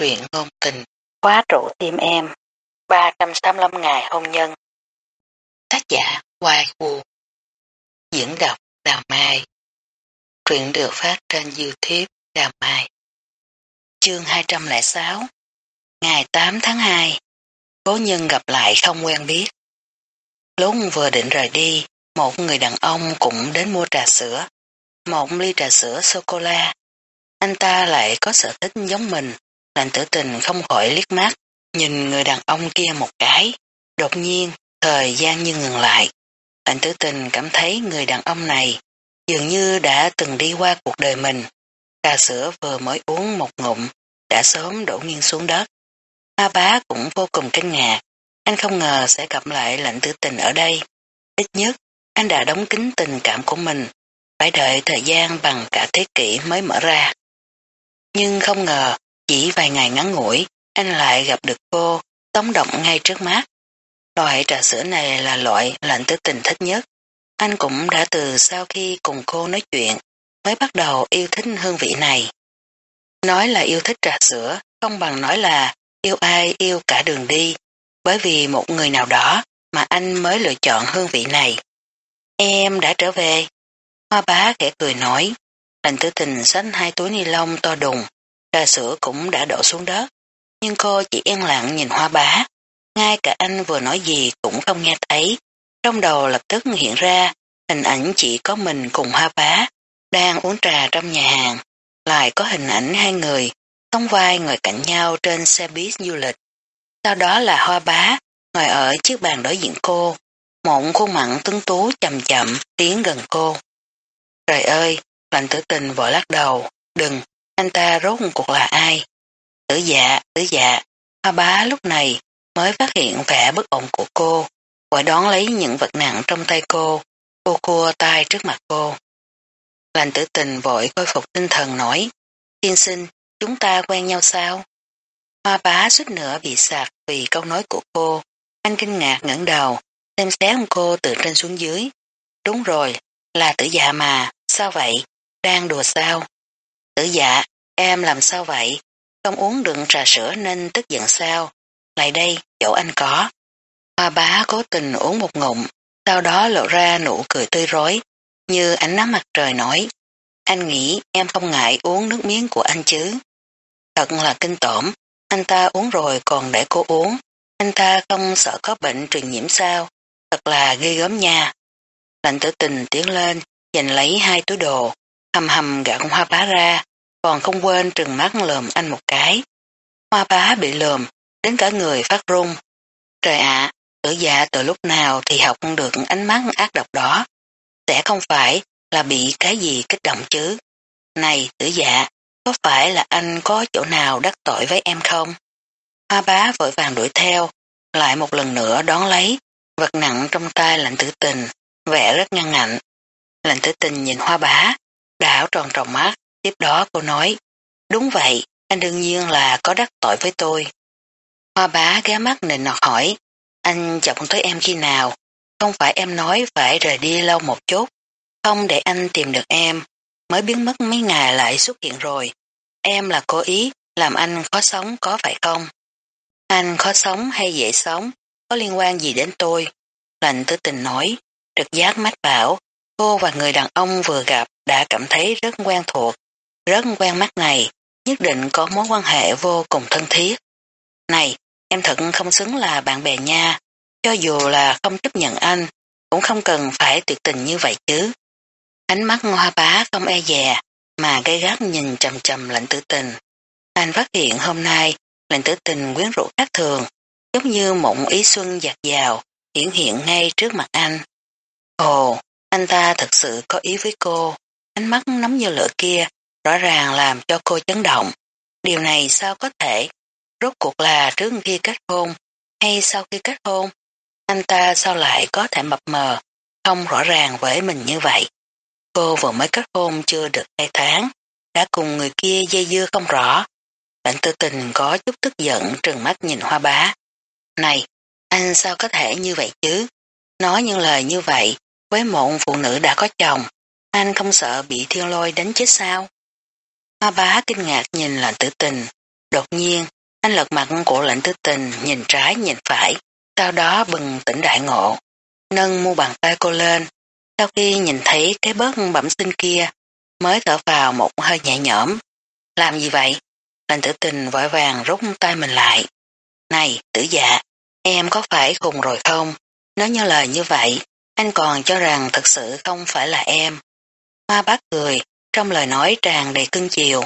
truyện ngôn tình, khóa trụ tim em, 385 ngày hôn nhân. Tác giả Hoài Vũ Diễn đọc Đào Mai Truyện được phát trên Youtube Đào Mai Chương 206 Ngày 8 tháng 2 Cố nhân gặp lại không quen biết Lúc vừa định rời đi, một người đàn ông cũng đến mua trà sữa. Một ly trà sữa sô-cô-la. Anh ta lại có sở thích giống mình, lành tử tình không khỏi liếc mắt, nhìn người đàn ông kia một cái. Đột nhiên, thời gian như ngừng lại. Lành tử tình cảm thấy người đàn ông này dường như đã từng đi qua cuộc đời mình. Trà sữa vừa mới uống một ngụm, đã sớm đổ nghiêng xuống đất. a bá cũng vô cùng kinh ngạc, anh không ngờ sẽ gặp lại lạnh tử tình ở đây. Ít nhất, anh đã đóng kín tình cảm của mình, phải đợi thời gian bằng cả thế kỷ mới mở ra. Nhưng không ngờ, chỉ vài ngày ngắn ngủi, anh lại gặp được cô, tống động ngay trước mắt. Loại trà sữa này là loại lạnh tư tình thích nhất. Anh cũng đã từ sau khi cùng cô nói chuyện, mới bắt đầu yêu thích hương vị này. Nói là yêu thích trà sữa, không bằng nói là yêu ai yêu cả đường đi, bởi vì một người nào đó mà anh mới lựa chọn hương vị này. Em đã trở về. Hoa bá kẻ cười nói, lành tử tình xách hai túi ni lông to đùng, trà sữa cũng đã đổ xuống đất. Nhưng cô chỉ yên lặng nhìn hoa bá, ngay cả anh vừa nói gì cũng không nghe thấy. Trong đầu lập tức hiện ra, hình ảnh chỉ có mình cùng hoa bá, đang uống trà trong nhà hàng, lại có hình ảnh hai người, song vai ngồi cạnh nhau trên xe buýt du lịch. Sau đó là hoa bá, ngồi ở chiếc bàn đối diện cô, Mộng khuôn mặn tuấn tú chậm chậm tiến gần cô. Trời ơi, lành tử tình vội lắc đầu, đừng, anh ta rốt cuộc là ai? Tử dạ, tử dạ, hoa bá lúc này mới phát hiện vẻ bất ổn của cô, vội đón lấy những vật nặng trong tay cô, cô cua tay trước mặt cô. Lành tử tình vội khôi phục tinh thần nói, tiên sinh, chúng ta quen nhau sao? Hoa bá suýt nữa bị sạc vì câu nói của cô. Anh kinh ngạc ngẩng đầu, xem xét cô từ trên xuống dưới. Đúng rồi, là tử dạ mà, sao vậy? Đang đùa sao? Tử dạ, em làm sao vậy? Không uống được trà sữa nên tức giận sao? Lại đây, chỗ anh có. Hoa bá cố tình uống một ngụm, sau đó lộ ra nụ cười tươi rối, như ánh nắng mặt trời nói Anh nghĩ em không ngại uống nước miếng của anh chứ. Thật là kinh tởm, anh ta uống rồi còn để cô uống. Anh ta không sợ có bệnh truyền nhiễm sao. Thật là ghê gớm nha. Lạnh tử tình tiến lên, giành lấy hai túi đồ, hầm hầm gạt hoa bá ra, còn không quên trừng mắt lườm anh một cái. Hoa bá bị lườm, đến cả người phát run. Trời ạ, tử dạ từ lúc nào thì học được ánh mắt ác độc đó. Sẽ không phải là bị cái gì kích động chứ. Này tử dạ, có phải là anh có chỗ nào đắc tội với em không? Hoa bá vội vàng đuổi theo, lại một lần nữa đón lấy, vật nặng trong tay lạnh tử tình, vẻ rất ngăn ngạnh. Lạnh tử tình nhìn hoa bá, đảo tròn tròn mắt, tiếp đó cô nói, đúng vậy, anh đương nhiên là có đắc tội với tôi. Hoa bá ghé mắt nịnh nọt hỏi, anh chọc tới em khi nào, không phải em nói phải rời đi lâu một chút, không để anh tìm được em, mới biến mất mấy ngày lại xuất hiện rồi. Em là cố ý làm anh khó sống có phải không? Anh khó sống hay dễ sống, có liên quan gì đến tôi? Lạnh tử tình nói, trực giác mách bảo, cô và người đàn ông vừa gặp đã cảm thấy rất quen thuộc, rất quen mắt này, nhất định có mối quan hệ vô cùng thân thiết. Này, em thật không xứng là bạn bè nha, cho dù là không chấp nhận anh, cũng không cần phải tuyệt tình như vậy chứ. Ánh mắt hoa bá không e dè, mà gây gắt nhìn trầm trầm lạnh tử tình. Anh phát hiện hôm nay lạnh tử tình quyến rũ khác thường, giống như mộng ý xuân dạt dào, hiển hiện ngay trước mặt anh. Ồ, anh ta thật sự có ý với cô, ánh mắt nóng như lửa kia, rõ ràng làm cho cô chấn động. Điều này sao có thể? Rốt cuộc là trước khi kết hôn, hay sau khi kết hôn? Anh ta sao lại có thể mập mờ, không rõ ràng với mình như vậy? Cô vừa mới kết hôn chưa được hai tháng, đã cùng người kia dây dưa không rõ. Bạn tư tình có chút tức giận trừng mắt nhìn hoa bá. Này, anh sao có thể như vậy chứ? Nói những lời như vậy, với một phụ nữ đã có chồng, anh không sợ bị thiên lôi đánh chết sao? Hoa bá kinh ngạc nhìn lệnh tử tình, Đột nhiên, anh lật mặt của lệnh tử tình nhìn trái nhìn phải, sau đó bừng tỉnh đại ngộ. Nâng mu bàn tay cô lên, sau khi nhìn thấy cái bớt bẩm sinh kia, mới thở vào một hơi nhẹ nhõm. Làm gì vậy? Lệnh tử tình vội vàng rút tay mình lại. Này, tử dạ, em có phải khùng rồi không? Nói như lời như vậy, anh còn cho rằng thật sự không phải là em. Hoa bác cười, trong lời nói tràn đầy cưng chiều.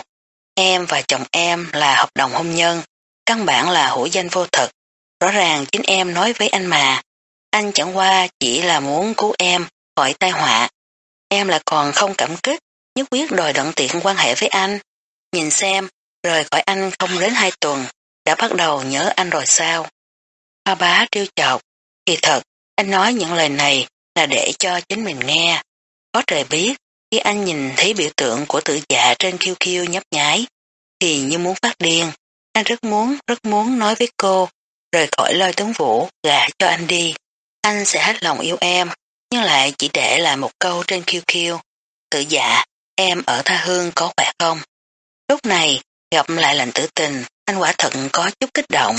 Em và chồng em là hợp đồng hôn nhân, căn bản là hữu danh vô thực. Rõ ràng chính em nói với anh mà. Anh chẳng qua chỉ là muốn cứu em khỏi tai họa. Em là còn không cảm kích, nhất quyết đòi đoạn tiện quan hệ với anh. Nhìn xem, rời khỏi anh không đến hai tuần, đã bắt đầu nhớ anh rồi sao? Hoa bá trêu chọc, kỳ thật, anh nói những lời này là để cho chính mình nghe. Có trời biết, khi anh nhìn thấy biểu tượng của tự dạ trên QQ nhấp nháy, thì như muốn phát điên. Anh rất muốn, rất muốn nói với cô, rời khỏi lôi tướng vũ, gả cho anh đi. Anh sẽ hết lòng yêu em, nhưng lại chỉ để lại một câu trên QQ. Tự dạ, em ở tha hương có khỏe không? Lúc này, gặp lại lành tử tình, anh quả thật có chút kích động.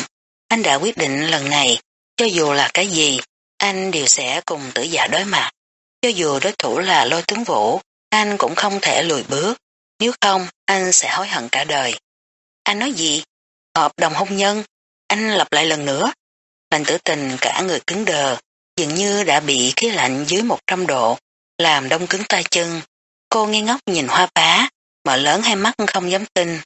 Anh đã quyết định lần này, cho dù là cái gì, anh đều sẽ cùng tử dạ đối mặt. Cho dù đối thủ là lôi tướng vũ, anh cũng không thể lùi bước. Nếu không, anh sẽ hối hận cả đời. Anh nói gì? Hợp đồng hôn nhân. Anh lặp lại lần nữa. Lành tử tình cả người cứng đờ, dường như đã bị khí lạnh dưới 100 độ, làm đông cứng tay chân. Cô nghi ngốc nhìn hoa bá, mở lớn hai mắt không dám tin.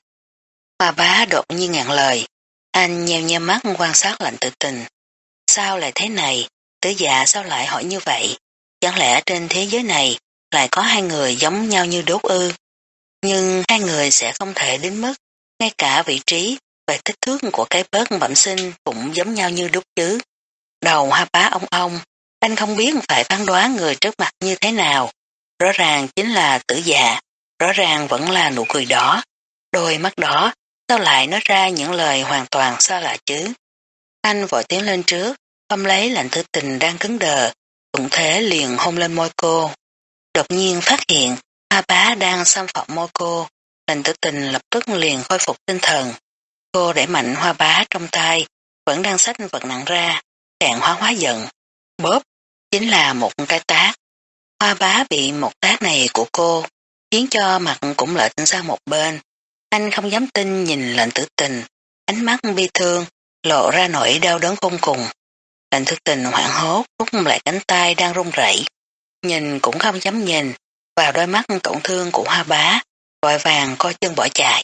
Hoa bá đột nhiên ngạn lời. Anh nheo nheo mắt quan sát lạnh tử tình. Sao lại thế này? Tử dạ sao lại hỏi như vậy? Chẳng lẽ trên thế giới này lại có hai người giống nhau như đốt ư? Nhưng hai người sẽ không thể đến mức ngay cả vị trí và kích thước của cái bớt bẩm sinh cũng giống nhau như đúc chứ. Đầu hoa bá ông ông, anh không biết phải phán đoán người trước mặt như thế nào. Rõ ràng chính là tử dạ, rõ ràng vẫn là nụ cười đó. Đôi mắt đó, sao lại nói ra những lời hoàn toàn xa lạ chứ? Anh vội tiến lên trước, ôm lấy lạnh thư tình đang cứng đờ, cũng thế liền hôn lên môi cô. Đột nhiên phát hiện, hoa bá đang xâm phạm môi cô, lạnh tử tình lập tức liền khôi phục tinh thần. Cô để mạnh hoa bá trong tay, vẫn đang xách vật nặng ra, càng hóa hóa giận. Bóp, chính là một cái tác. Hoa bá bị một tác này của cô, khiến cho mặt cũng lệch sang một bên. Anh không dám tin nhìn lệnh tử tình, ánh mắt bi thương, lộ ra nỗi đau đớn khôn cùng. Lệnh tử tình hoảng hốt, rút lại cánh tay đang run rẩy, nhìn cũng không dám nhìn vào đôi mắt tổn thương của hoa bá, vội vàng coi chân bỏ chạy.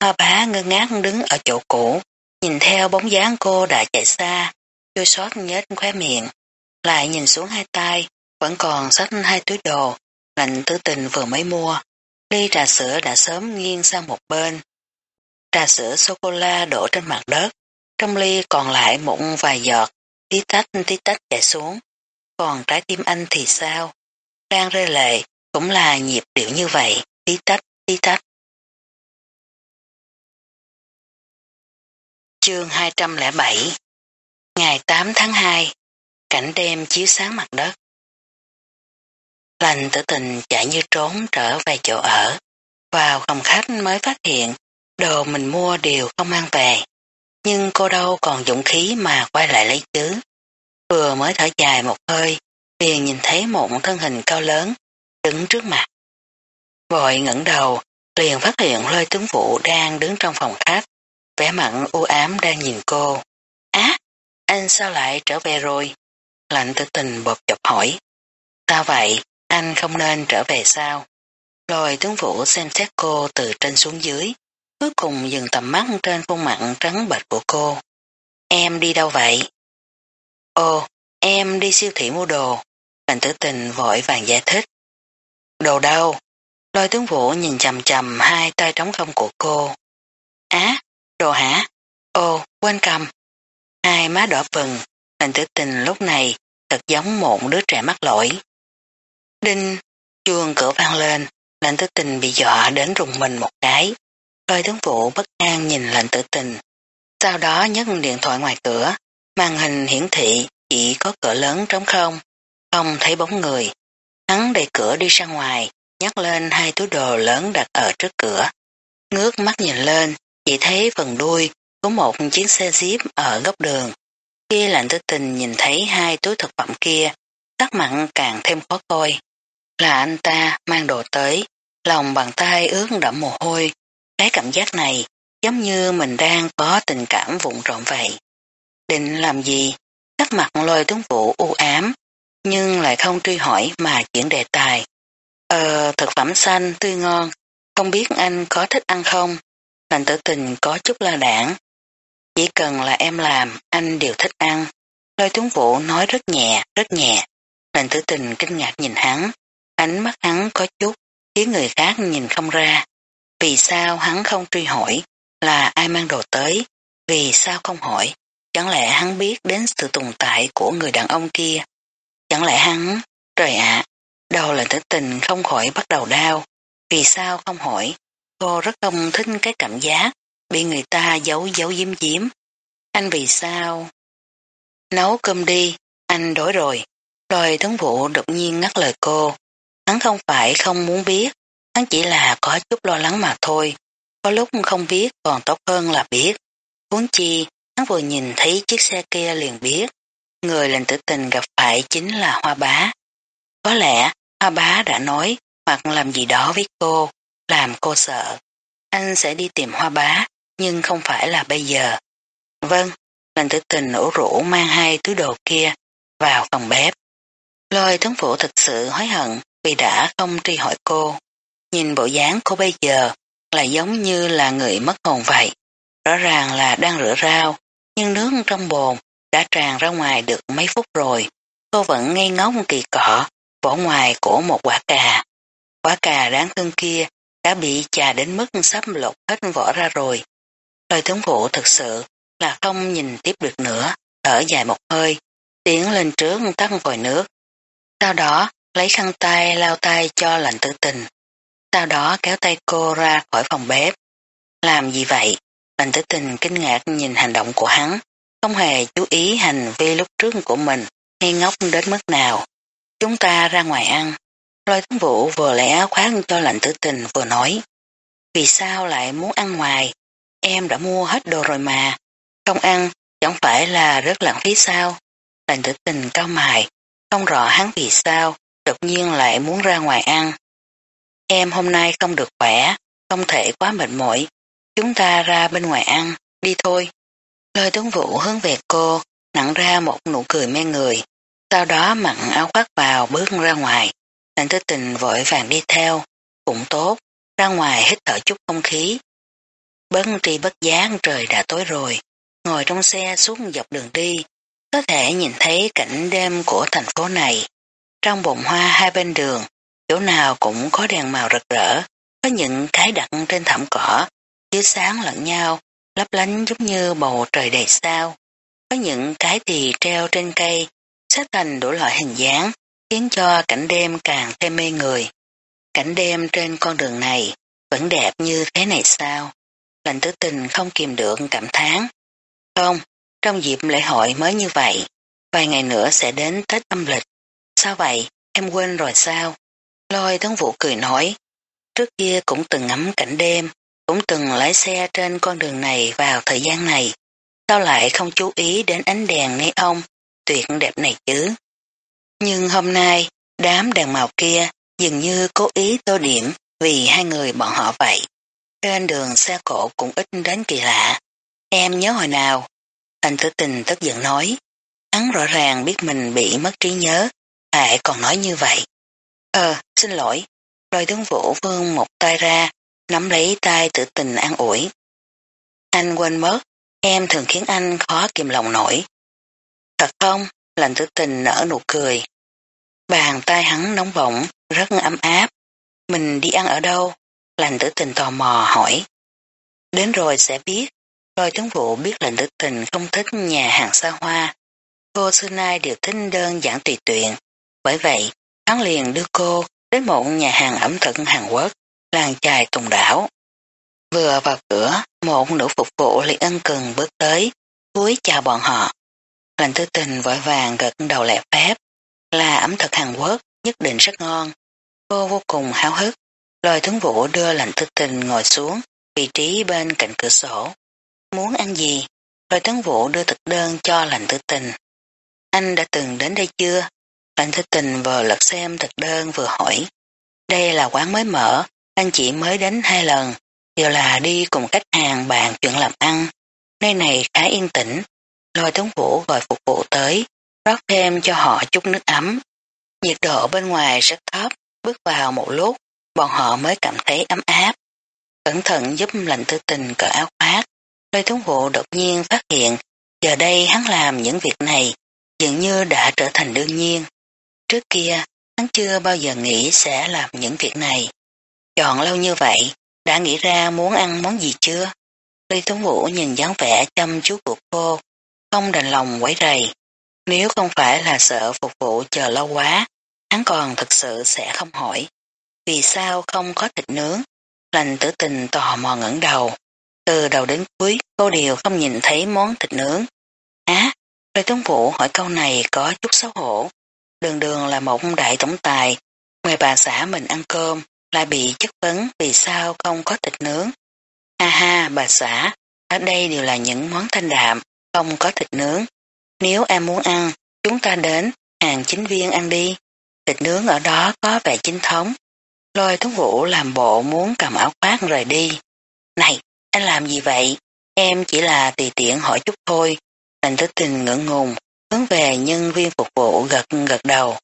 Hoa bá ngơ ngác đứng ở chỗ cũ, nhìn theo bóng dáng cô đã chạy xa, chưa xót nhếch khóe miệng, lại nhìn xuống hai tay, vẫn còn xách hai túi đồ, lạnh tư tình vừa mới mua. Ly trà sữa đã sớm nghiêng sang một bên. Trà sữa sô-cô-la đổ trên mặt đất, trong ly còn lại một vài giọt, tí tách tí tách chảy xuống. Còn trái tim anh thì sao? Đang rơi lệ, cũng là nhịp điệu như vậy, tí tách, tí tách. Chương 207 Ngày 8 tháng 2 Cảnh đêm chiếu sáng mặt đất Lành tử tình chạy như trốn trở về chỗ ở. Vào phòng khách mới phát hiện đồ mình mua đều không mang về. Nhưng cô đâu còn dũng khí mà quay lại lấy chứ. Vừa mới thở dài một hơi, liền nhìn thấy một thân hình cao lớn đứng trước mặt. Vội ngẩng đầu, liền phát hiện lôi tướng vụ đang đứng trong phòng khách, vẻ mặn u ám đang nhìn cô. Á, anh sao lại trở về rồi? Lạnh tự tình bột chọc hỏi. Sao vậy, anh không nên trở về sao? Lôi tướng vũ xem xét cô từ trên xuống dưới, cuối cùng dừng tầm mắt trên khuôn mặt trắng bệch của cô. Em đi đâu vậy? Ồ, em đi siêu thị mua đồ. Cảnh tử tình vội vàng giải thích. Đồ đâu? Lôi tướng vũ nhìn chầm chầm hai tay trống không của cô. Á, đồ hả? Ồ, quên cầm. Hai má đỏ bừng, cảnh tử tình lúc này thật giống một đứa trẻ mắc lỗi. Đinh, chuông cửa vang lên, lạnh tử tình bị dọa đến rùng mình một cái. Lôi tướng vũ bất an nhìn lạnh tử tình. Sau đó nhấc điện thoại ngoài cửa, màn hình hiển thị chỉ có cửa lớn trống không, không thấy bóng người. Hắn đẩy cửa đi ra ngoài, nhắc lên hai túi đồ lớn đặt ở trước cửa. Ngước mắt nhìn lên, chỉ thấy phần đuôi của một chiếc xe jeep ở góc đường. Khi lạnh tư tình nhìn thấy hai túi thực phẩm kia, sắc mặn càng thêm khó coi. Là anh ta mang đồ tới, lòng bàn tay ướt đẫm mồ hôi. Cái cảm giác này giống như mình đang có tình cảm vụn trộn vậy. Định làm gì? Sắc mặt lôi tướng vũ u ám, nhưng lại không truy hỏi mà chuyển đề tài. Ờ, thực phẩm xanh, tươi ngon, không biết anh có thích ăn không? Lành tử tình có chút la đảng. Chỉ cần là em làm, anh đều thích ăn. Lôi tướng vũ nói rất nhẹ, rất nhẹ. Lành tử tình kinh ngạc nhìn hắn. Ánh mắt hắn có chút, khiến người khác nhìn không ra. Vì sao hắn không truy hỏi là ai mang đồ tới? Vì sao không hỏi? Chẳng lẽ hắn biết đến sự tồn tại của người đàn ông kia? Chẳng lẽ hắn, trời ạ, đầu là tử tình không khỏi bắt đầu đau. Vì sao không hỏi? Cô rất không thích cái cảm giác bị người ta giấu giấu diếm diếm. Anh vì sao? Nấu cơm đi, anh đổi rồi. Rồi tướng vụ đột nhiên ngắt lời cô. Hắn không phải không muốn biết, hắn chỉ là có chút lo lắng mà thôi. Có lúc không biết còn tốt hơn là biết. Huống chi, hắn vừa nhìn thấy chiếc xe kia liền biết. Người lần tử tình gặp phải chính là Hoa Bá. Có lẽ Hoa Bá đã nói hoặc làm gì đó với cô, làm cô sợ. Anh sẽ đi tìm Hoa Bá, nhưng không phải là bây giờ. Vâng, lần tử tình ủ rũ mang hai túi đồ kia vào phòng bếp. Lôi tướng phủ thật sự hối hận vì đã không tri hỏi cô. Nhìn bộ dáng cô bây giờ là giống như là người mất hồn vậy. Rõ ràng là đang rửa rau, nhưng nước trong bồn đã tràn ra ngoài được mấy phút rồi. Cô vẫn ngây ngốc kỳ cọ, vỏ ngoài của một quả cà. Quả cà đáng thương kia đã bị chà đến mức sắp lột hết vỏ ra rồi. Lời tướng phụ thực sự là không nhìn tiếp được nữa, thở dài một hơi, tiến lên trước tắt vòi nước. Sau đó lấy khăn tay lau tay cho lạnh tử tình. Sau đó kéo tay cô ra khỏi phòng bếp. Làm gì vậy? Lạnh tử tình kinh ngạc nhìn hành động của hắn, không hề chú ý hành vi lúc trước của mình, ngây ngốc đến mức nào. Chúng ta ra ngoài ăn. Lôi tướng vũ vừa lẽ khoát cho lạnh tử tình vừa nói. Vì sao lại muốn ăn ngoài? Em đã mua hết đồ rồi mà. Không ăn, chẳng phải là rất lãng phí sao? Lạnh tử tình cao mài, không rõ hắn vì sao, đột nhiên lại muốn ra ngoài ăn. Em hôm nay không được khỏe, không thể quá mệt mỏi. Chúng ta ra bên ngoài ăn, đi thôi. Lôi tướng vũ hướng về cô, nặng ra một nụ cười mê người. Sau đó mặn áo khoác vào bước ra ngoài. Lạnh tư tình vội vàng đi theo. Cũng tốt, ra ngoài hít thở chút không khí. Bất tri bất giác trời đã tối rồi. Ngồi trong xe xuống dọc đường đi. Có thể nhìn thấy cảnh đêm của thành phố này. Trong bồn hoa hai bên đường, chỗ nào cũng có đèn màu rực rỡ. Có những cái đặt trên thảm cỏ, chiếu sáng lẫn nhau, lấp lánh giống như bầu trời đầy sao. Có những cái thì treo trên cây, xếp thành đủ loại hình dáng, khiến cho cảnh đêm càng thêm mê người. Cảnh đêm trên con đường này vẫn đẹp như thế này sao? Lành tử tình không kìm được cảm thán. Không, trong dịp lễ hội mới như vậy, vài ngày nữa sẽ đến Tết âm lịch. Sao vậy, em quên rồi sao? Lôi tấn vũ cười nói, trước kia cũng từng ngắm cảnh đêm, cũng từng lái xe trên con đường này vào thời gian này. Sao lại không chú ý đến ánh đèn neon tuyệt đẹp này chứ? Nhưng hôm nay, đám đèn màu kia dường như cố ý tô điểm vì hai người bọn họ vậy. Trên đường xe cổ cũng ít đến kỳ lạ. Em nhớ hồi nào? Thành tử tình tức giận nói. Hắn rõ ràng biết mình bị mất trí nhớ, lại còn nói như vậy. Ờ, xin lỗi. Lôi tướng vũ vương một tay ra, nắm lấy tay tự tình an ủi. Anh quên mất, em thường khiến anh khó kìm lòng nổi. Thật không? Lành tử tình nở nụ cười. Bàn tay hắn nóng bỏng, rất ấm áp. Mình đi ăn ở đâu? Lành tử tình tò mò hỏi. Đến rồi sẽ biết. Rồi tướng vụ biết lành tử tình không thích nhà hàng xa hoa. Cô xưa nay đều thích đơn giản tùy tuyện. Bởi vậy, hắn liền đưa cô đến một nhà hàng ẩm thực Hàn Quốc, làng chài Tùng Đảo. Vừa vào cửa, một nữ phục vụ liền ân cần bước tới, cúi chào bọn họ. Lành tư tình vội vàng gật đầu lẹ phép, là ẩm thực Hàn Quốc, nhất định rất ngon. Cô vô cùng háo hức, lôi tướng vũ đưa lành tư tình ngồi xuống, vị trí bên cạnh cửa sổ. Muốn ăn gì? Rồi tướng vũ đưa thực đơn cho lành tư tình. Anh đã từng đến đây chưa? Lành tư tình vừa lật xem thực đơn vừa hỏi. Đây là quán mới mở, anh chỉ mới đến hai lần, đều là đi cùng khách hàng bàn chuyện làm ăn. Nơi này khá yên tĩnh, lôi thống vũ gọi phục vụ tới, rót thêm cho họ chút nước ấm. Nhiệt độ bên ngoài rất thấp, bước vào một lúc, bọn họ mới cảm thấy ấm áp. Cẩn thận giúp lạnh tư tình cởi áo khoác, lôi thống vũ đột nhiên phát hiện, giờ đây hắn làm những việc này, dường như đã trở thành đương nhiên. Trước kia, hắn chưa bao giờ nghĩ sẽ làm những việc này. Chọn lâu như vậy, đã nghĩ ra muốn ăn món gì chưa? Lê Tuấn Vũ nhìn dáng vẻ chăm chú của cô, không đành lòng quấy rầy. Nếu không phải là sợ phục vụ chờ lâu quá, hắn còn thực sự sẽ không hỏi. Vì sao không có thịt nướng? Lành tử tình tò mò ngẩng đầu. Từ đầu đến cuối, cô đều không nhìn thấy món thịt nướng. Á, Lê Tuấn Vũ hỏi câu này có chút xấu hổ. Đường đường là một đại tổng tài, ngoài bà xã mình ăn cơm, lại bị chất vấn vì sao không có thịt nướng. Ha ha, bà xã, ở đây đều là những món thanh đạm, không có thịt nướng. Nếu em muốn ăn, chúng ta đến hàng chính viên ăn đi. Thịt nướng ở đó có vẻ chính thống. Lôi tuấn vũ làm bộ muốn cầm áo khoác rời đi. Này, anh làm gì vậy? Em chỉ là tùy tiện hỏi chút thôi. Thành tử tình ngưỡng ngùng, hướng về nhân viên phục vụ gật gật đầu.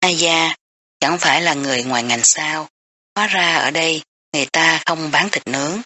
Ai da, chẳng phải là người ngoài ngành sao. Hóa ra ở đây người ta không bán thịt nướng.